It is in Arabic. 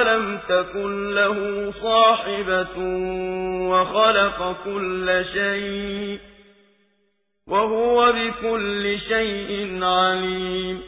ولم تكن له صاحبة وخلق كل شيء وهو بكل شيء عليم.